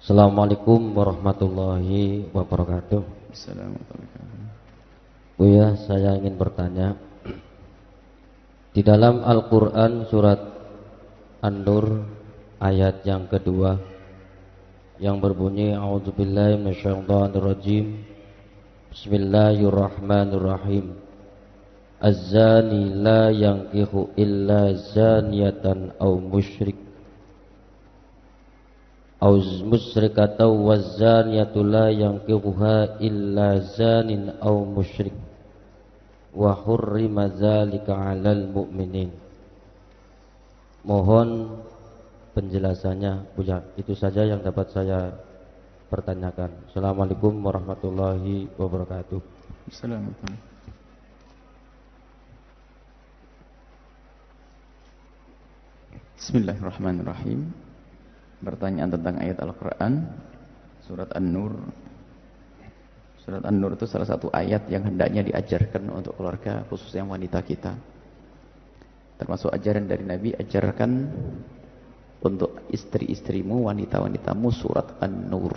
Assalamualaikum warahmatullahi wabarakatuh. Assalamualaikum. Buya, saya ingin bertanya. Di dalam Al-Qur'an surat An-Nur ayat yang kedua yang berbunyi A'udzubillahi minasyaitonirrajim. Bismillahirrahmanirrahim. Az-zani la yankihu illa zaniyatan aw musyrik aw musyrikatan wazaniyatu la yankihuha illa zanin aw musyrik. Wa hurrima dzalika 'alal mu'minin. Mohon penjelasannya Buya itu saja yang dapat saya pertanyakan. Assalamualaikum warahmatullahi wabarakatuh. Assalamualaikum. Bismillahirrahmanirrahim. Pertanyaan tentang ayat Al-Quran Surat An-Nur. Surat An-Nur itu salah satu ayat yang hendaknya diajarkan untuk keluarga khususnya wanita kita. Termasuk ajaran dari Nabi Ajarkan untuk istri-istrimu, wanita-wanitamu surat An-Nur.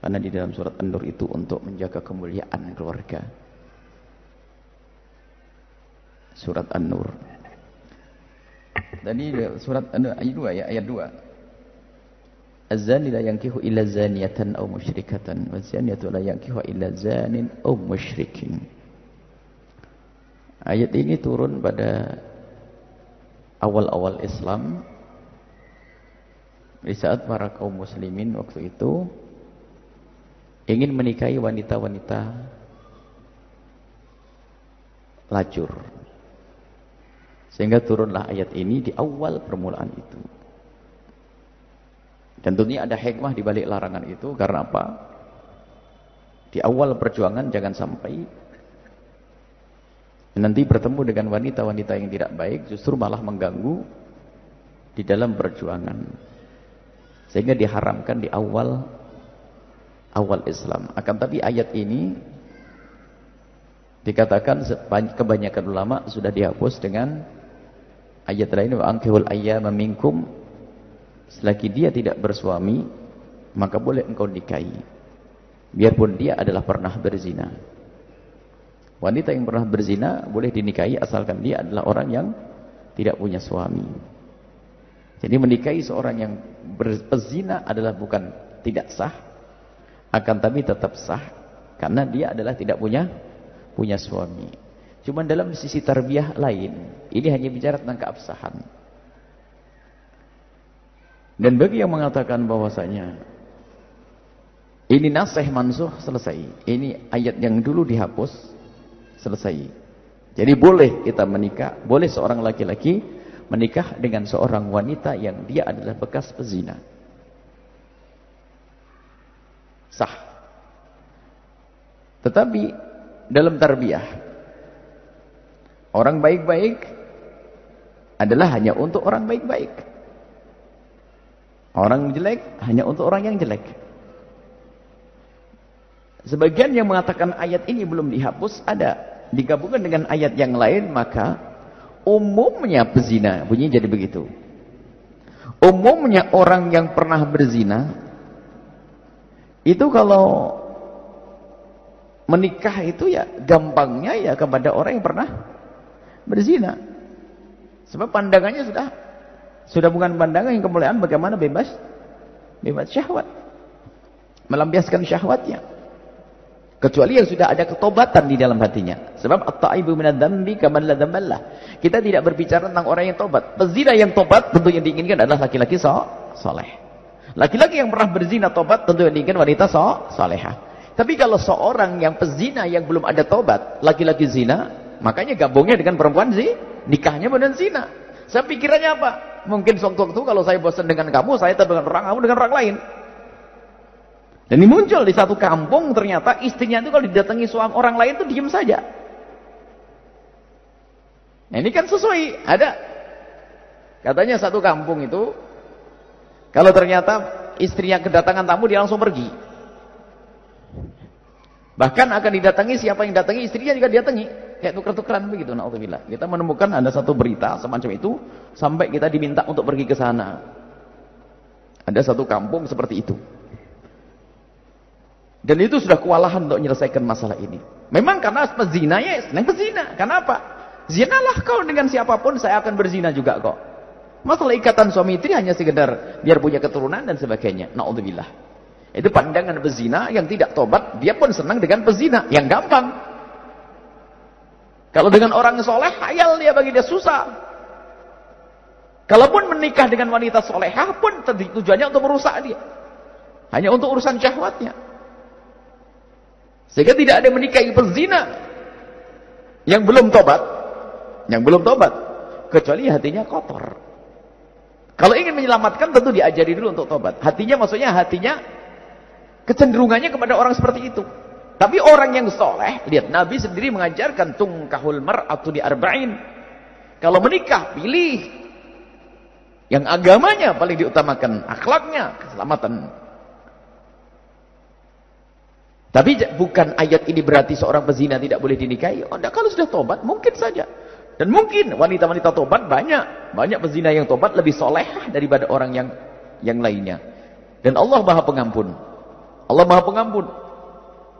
Karena di dalam surat An-Nur itu untuk menjaga kemuliaan keluarga. Surat An-Nur. Tadi surat ayat 2 ya, ayat 2 Az-zani la yankihu illa zaniyatan aw musyrikatan wa zaniyatu la yankihu illa zanin aw musyrikin. Ayat ini turun pada awal-awal Islam di saat para kaum muslimin waktu itu ingin menikahi wanita-wanita lajur. Sehingga turunlah ayat ini di awal permulaan itu. Dan tentunya ada hikmah di balik larangan itu karena apa? Di awal perjuangan jangan sampai nanti bertemu dengan wanita-wanita yang tidak baik justru malah mengganggu di dalam perjuangan. Sehingga diharamkan di awal awal Islam. Akan tapi ayat ini dikatakan kebanyakan ulama sudah dihapus dengan ayat lain wa ankihul ayyama minkum Selagi dia tidak bersuami, maka boleh engkau nikahi. Biarpun dia adalah pernah berzina. Wanita yang pernah berzina boleh dinikahi asalkan dia adalah orang yang tidak punya suami. Jadi menikahi seorang yang berzina adalah bukan tidak sah, akan tapi tetap sah karena dia adalah tidak punya punya suami. Cuma dalam sisi tarbiyah lain, ini hanya bicara tentang keabsahan. Dan bagi yang mengatakan bahwasanya ini nasih mansuh selesai. Ini ayat yang dulu dihapus selesai. Jadi boleh kita menikah, boleh seorang laki-laki menikah dengan seorang wanita yang dia adalah bekas pezina. Sah. Tetapi dalam tarbiyah orang baik-baik adalah hanya untuk orang baik-baik. Orang jelek hanya untuk orang yang jelek. Sebagian yang mengatakan ayat ini belum dihapus ada digabungkan dengan ayat yang lain maka umumnya pezina bunyi jadi begitu. Umumnya orang yang pernah berzina itu kalau menikah itu ya gampangnya ya kepada orang yang pernah berzina. Sebab pandangannya sudah sudah bukan pandangan yang kemuliaan bagaimana bebas bebas syahwat. Melampiaskan syahwatnya. Kecuali yang sudah ada ketobatan di dalam hatinya. Sebab at-ta'ibu minadz-dzambi kaman la dzamballah. Kita tidak berbicara tentang orang yang tobat. Pezina yang tobat tentu yang diinginkan adalah laki-laki so soleh. Laki-laki yang pernah berzina tobat tentu yang diinginkan wanita so solehah. Tapi kalau seorang yang pezina yang belum ada tobat, laki-laki zina, makanya gabungnya dengan perempuan sih, nikahnya benar zina. Saya pikirannya apa? Mungkin sewaktu-waktu kalau saya bosan dengan kamu, saya dengan orang kamu dengan orang lain. Dan ini muncul di satu kampung ternyata istrinya itu kalau didatangi suami orang lain itu diam saja. Nah ini kan sesuai, ada. Katanya satu kampung itu kalau ternyata istrinya kedatangan tamu dia langsung pergi. Bahkan akan didatangi siapa yang datangi istrinya juga didatangi. Kayak tuker-tukeran begitu naudzubillah. Kita menemukan ada satu berita semacam itu sampai kita diminta untuk pergi ke sana. Ada satu kampung seperti itu. Dan itu sudah kewalahan untuk menyelesaikan masalah ini. Memang karena pezina ya senang pezina. Kenapa? Zinalah kau dengan siapa pun saya akan berzina juga kok. Masalah ikatan suami istri hanya sekedar biar punya keturunan dan sebagainya. Naudzubillah. Itu pandangan pezina yang tidak tobat, dia pun senang dengan pezina yang gampang. Kalau dengan orang soleh, hayal dia bagi dia susah. Kalaupun menikah dengan wanita solehah pun tujuannya untuk merusak dia. Hanya untuk urusan syahwatnya. Sehingga tidak ada menikahi pezina yang belum tobat, yang belum tobat, kecuali hatinya kotor. Kalau ingin menyelamatkan tentu diajari dulu untuk tobat. Hatinya maksudnya hatinya kecenderungannya kepada orang seperti itu. Tapi orang yang soleh, lihat Nabi sendiri mengajarkan tungkahul mar'atu di arba'in. Kalau menikah, pilih yang agamanya paling diutamakan, akhlaknya, keselamatan. Tapi bukan ayat ini berarti seorang pezina tidak boleh dinikahi. Oh, enggak, kalau sudah tobat, mungkin saja. Dan mungkin wanita-wanita tobat banyak. Banyak pezina yang tobat lebih soleh daripada orang yang yang lainnya. Dan Allah maha pengampun. Allah maha pengampun.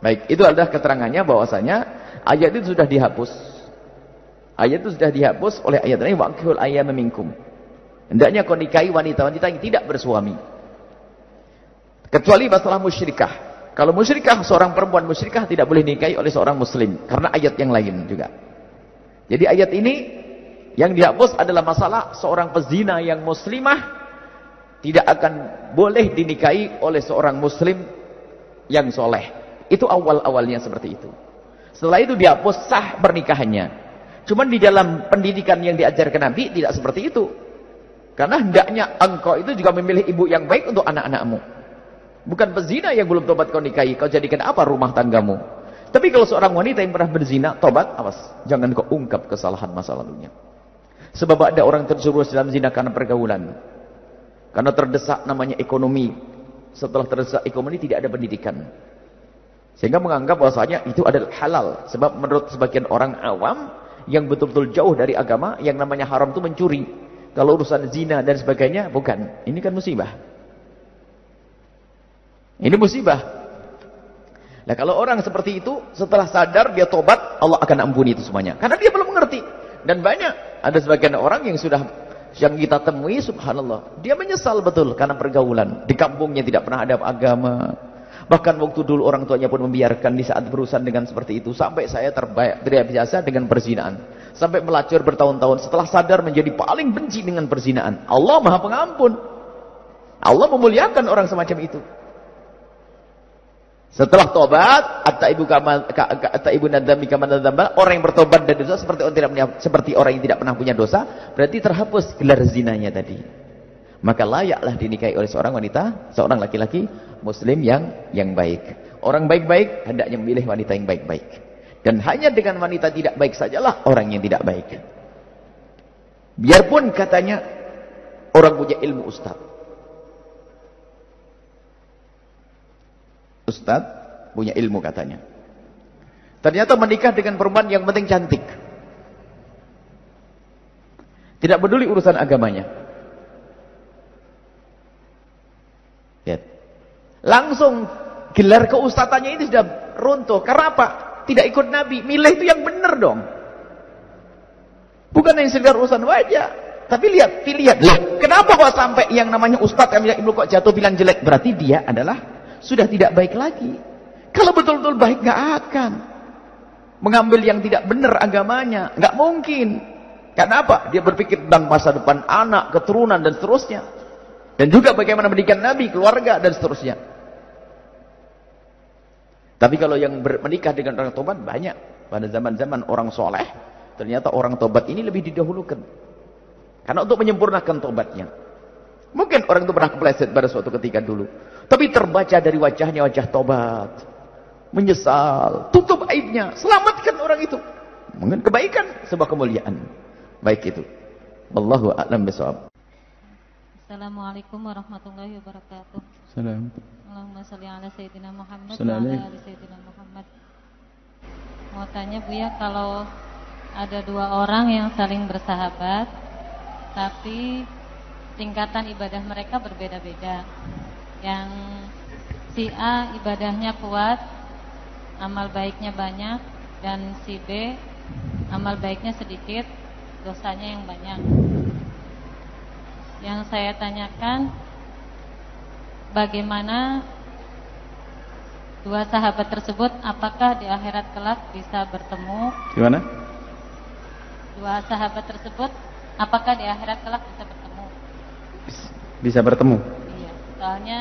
Baik, itu adalah keterangannya bahwasanya ayat itu sudah dihapus. Ayat itu sudah dihapus oleh ayat ini. Waqihul ayam meminkum. Hendaknya kau nikahi wanita-wanita yang tidak bersuami. Kecuali masalah musyrikah. Kalau musyrikah, seorang perempuan musyrikah tidak boleh nikahi oleh seorang muslim. Karena ayat yang lain juga. Jadi ayat ini, yang dihapus adalah masalah seorang pezina yang muslimah, tidak akan boleh dinikahi oleh seorang muslim yang soleh. Itu awal-awalnya seperti itu. Setelah itu dihapus sah pernikahannya. Cuman di dalam pendidikan yang diajarkan Nabi tidak seperti itu. Karena hendaknya engkau itu juga memilih ibu yang baik untuk anak-anakmu. Bukan pezina yang belum tobat kau nikahi. Kau jadikan apa rumah tanggamu? Tapi kalau seorang wanita yang pernah berzina, tobat, awas. Jangan kau ungkap kesalahan masa lalunya. Sebab ada orang terjerumus dalam zina karena pergaulan. Karena terdesak namanya ekonomi. Setelah terdesak ekonomi tidak ada pendidikan. Sehingga menganggap bahwasanya itu adalah halal. Sebab menurut sebagian orang awam yang betul-betul jauh dari agama, yang namanya haram itu mencuri. Kalau urusan zina dan sebagainya, bukan. Ini kan musibah. Ini musibah. Nah kalau orang seperti itu, setelah sadar dia tobat, Allah akan ampuni itu semuanya. Karena dia belum mengerti. Dan banyak, ada sebagian orang yang sudah yang kita temui, subhanallah. Dia menyesal betul karena pergaulan. Di kampungnya tidak pernah ada agama. Bahkan waktu dulu orang tuanya pun membiarkan di saat berurusan dengan seperti itu. Sampai saya terbaik, terbiasa dengan perzinaan. Sampai melacur bertahun-tahun. Setelah sadar menjadi paling benci dengan perzinaan. Allah maha pengampun. Allah memuliakan orang semacam itu. Setelah tobat, ibu kama ibu nadami kama nadamba, orang yang bertobat dari dosa seperti orang tidak seperti orang yang tidak pernah punya dosa, berarti terhapus gelar zinanya tadi. Maka layaklah dinikahi oleh seorang wanita, seorang laki-laki muslim yang yang baik. Orang baik-baik hendaknya memilih wanita yang baik-baik. Dan hanya dengan wanita tidak baik sajalah orang yang tidak baik. Biarpun katanya orang punya ilmu ustaz. Ustaz punya ilmu katanya. Ternyata menikah dengan perempuan yang penting cantik. Tidak peduli urusan agamanya. Lihat. Langsung gelar keustatannya ini sudah runtuh. Karena apa? Tidak ikut Nabi. Milih itu yang benar dong. Bukan yang sekedar urusan wajah. Tapi lihat, lihat. Kenapa kok sampai yang namanya ustaz yang bilang kok jatuh bilang jelek? Berarti dia adalah sudah tidak baik lagi. Kalau betul-betul baik nggak akan mengambil yang tidak benar agamanya, nggak mungkin. Karena apa? Dia berpikir tentang masa depan anak, keturunan dan seterusnya. Dan juga bagaimana mendidik nabi, keluarga dan seterusnya. Tapi kalau yang menikah dengan orang tobat banyak. Pada zaman-zaman orang soleh, ternyata orang tobat ini lebih didahulukan. Karena untuk menyempurnakan tobatnya. Mungkin orang itu pernah kepleset pada suatu ketika dulu. Tapi terbaca dari wajahnya wajah tobat. Menyesal. Tutup aibnya. Selamatkan orang itu. Mungkin kebaikan. Sebuah kemuliaan. Baik itu. Wallahu a'lam bisawab. Assalamualaikum warahmatullahi wabarakatuh. Salam. Allahumma salli ala Sayyidina Muhammad wa ala Sayyidina Muhammad. Mau tanya Bu ya kalau ada dua orang yang saling bersahabat tapi tingkatan ibadah mereka berbeda-beda. Yang si A ibadahnya kuat, amal baiknya banyak, dan si B amal baiknya sedikit, dosanya yang banyak. Yang saya tanyakan, bagaimana dua sahabat tersebut apakah di akhirat kelak bisa bertemu? Gimana? Dua sahabat tersebut apakah di akhirat kelak bisa bertemu? Bisa bertemu. Iya, soalnya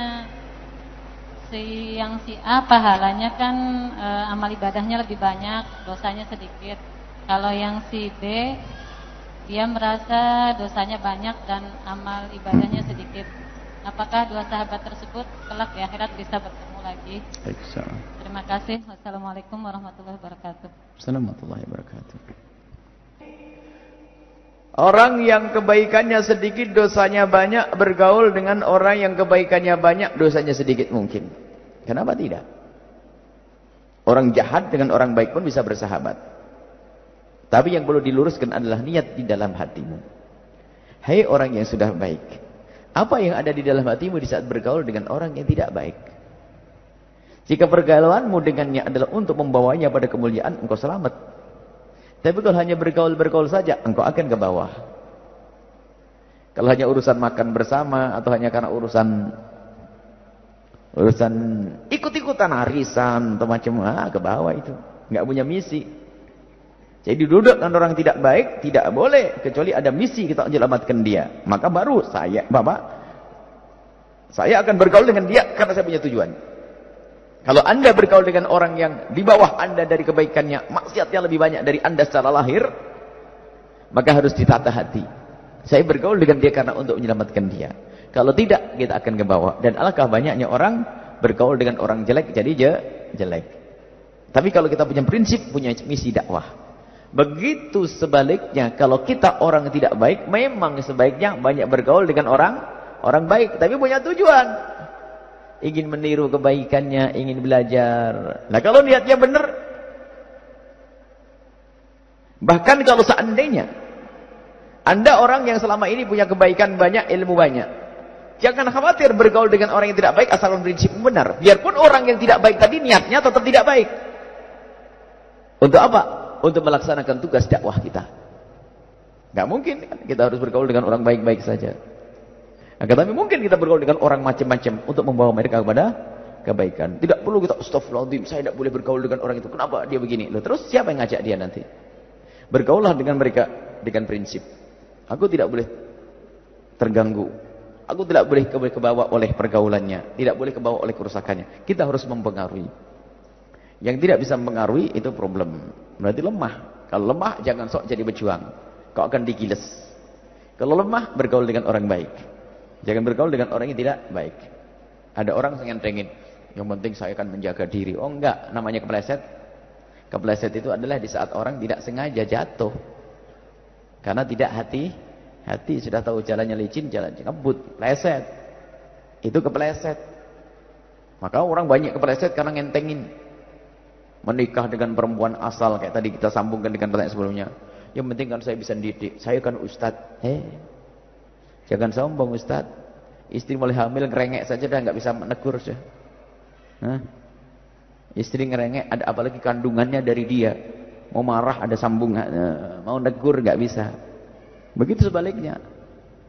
si yang si A pahalanya kan e, amal ibadahnya lebih banyak, dosanya sedikit. Kalau yang si B dia merasa dosanya banyak dan amal ibadahnya sedikit. Apakah dua sahabat tersebut kelak di akhirat bisa bertemu lagi? Terima kasih. Wassalamualaikum warahmatullahi wabarakatuh. Assalamualaikum warahmatullahi wabarakatuh. Orang yang kebaikannya sedikit, dosanya banyak, bergaul dengan orang yang kebaikannya banyak, dosanya sedikit mungkin. Kenapa tidak? Orang jahat dengan orang baik pun bisa bersahabat. Tapi yang perlu diluruskan adalah niat di dalam hatimu. Hai orang yang sudah baik. Apa yang ada di dalam hatimu di saat bergaul dengan orang yang tidak baik? Jika pergaulanmu dengannya adalah untuk membawanya pada kemuliaan, engkau selamat. Tapi kalau hanya bergaul-bergaul saja, engkau akan ke bawah. Kalau hanya urusan makan bersama atau hanya karena urusan urusan ikut-ikutan arisan atau macam ah ke bawah itu, nggak punya misi. Jadi duduk dengan orang tidak baik tidak boleh kecuali ada misi kita menyelamatkan dia. Maka baru saya, Bapak, saya akan bergaul dengan dia karena saya punya tujuan. Kalau anda bergaul dengan orang yang di bawah anda dari kebaikannya, maksiatnya lebih banyak dari anda secara lahir, maka harus ditata hati. Saya bergaul dengan dia karena untuk menyelamatkan dia. Kalau tidak, kita akan ke bawah. Dan alangkah banyaknya orang bergaul dengan orang jelek, jadi je, jelek. Tapi kalau kita punya prinsip, punya misi dakwah. Begitu sebaliknya, kalau kita orang tidak baik, memang sebaiknya banyak bergaul dengan orang orang baik. Tapi punya tujuan ingin meniru kebaikannya, ingin belajar. Nah kalau niatnya benar, bahkan kalau seandainya anda orang yang selama ini punya kebaikan banyak, ilmu banyak, jangan khawatir bergaul dengan orang yang tidak baik asalkan prinsip benar. Biarpun orang yang tidak baik tadi niatnya tetap tidak baik. Untuk apa? Untuk melaksanakan tugas dakwah kita. Gak mungkin kita harus bergaul dengan orang baik-baik saja. Akan tapi mungkin kita bergaul dengan orang macam-macam untuk membawa mereka kepada kebaikan. Tidak perlu kita astagfirullahaladzim, saya tidak boleh bergaul dengan orang itu. Kenapa dia begini? Loh, terus siapa yang ngajak dia nanti? Bergaullah dengan mereka dengan prinsip. Aku tidak boleh terganggu. Aku tidak boleh kebawa oleh pergaulannya. Tidak boleh kebawa oleh kerusakannya. Kita harus mempengaruhi. Yang tidak bisa mempengaruhi itu problem. Berarti lemah. Kalau lemah jangan sok jadi berjuang. Kau akan digiles. Kalau lemah bergaul dengan orang baik. Jangan bergaul dengan orang yang tidak baik. Ada orang yang pengen, yang penting saya akan menjaga diri. Oh enggak, namanya kepleset. Kepleset itu adalah di saat orang tidak sengaja jatuh. Karena tidak hati, hati sudah tahu jalannya licin, jalan ngebut, pleset. Itu kepleset. Maka orang banyak kepleset karena ngentengin. Menikah dengan perempuan asal kayak tadi kita sambungkan dengan pertanyaan sebelumnya. Yang penting kan saya bisa didik, saya kan ustadz. Eh, Jangan sombong Ustaz. Istri mulai hamil ngerengek saja dah nggak bisa menegur saja. Hah? Istri ngerengek ada apalagi kandungannya dari dia. Mau marah ada sambungan, eh, mau negur nggak bisa. Begitu sebaliknya.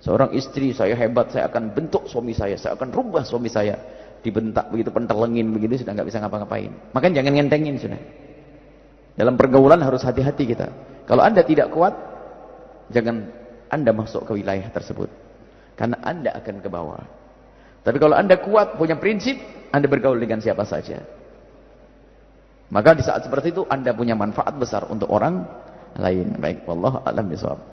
Seorang istri saya hebat, saya akan bentuk suami saya, saya akan rubah suami saya. Dibentak begitu pentelengin begitu sudah nggak bisa ngapa-ngapain. Makanya jangan ngentengin sudah. Dalam pergaulan harus hati-hati kita. Kalau Anda tidak kuat, jangan Anda masuk ke wilayah tersebut. Karena anda akan ke bawah. Tapi kalau anda kuat, punya prinsip, anda bergaul dengan siapa saja. Maka di saat seperti itu, anda punya manfaat besar untuk orang lain. Baik, Allah alam bisawab.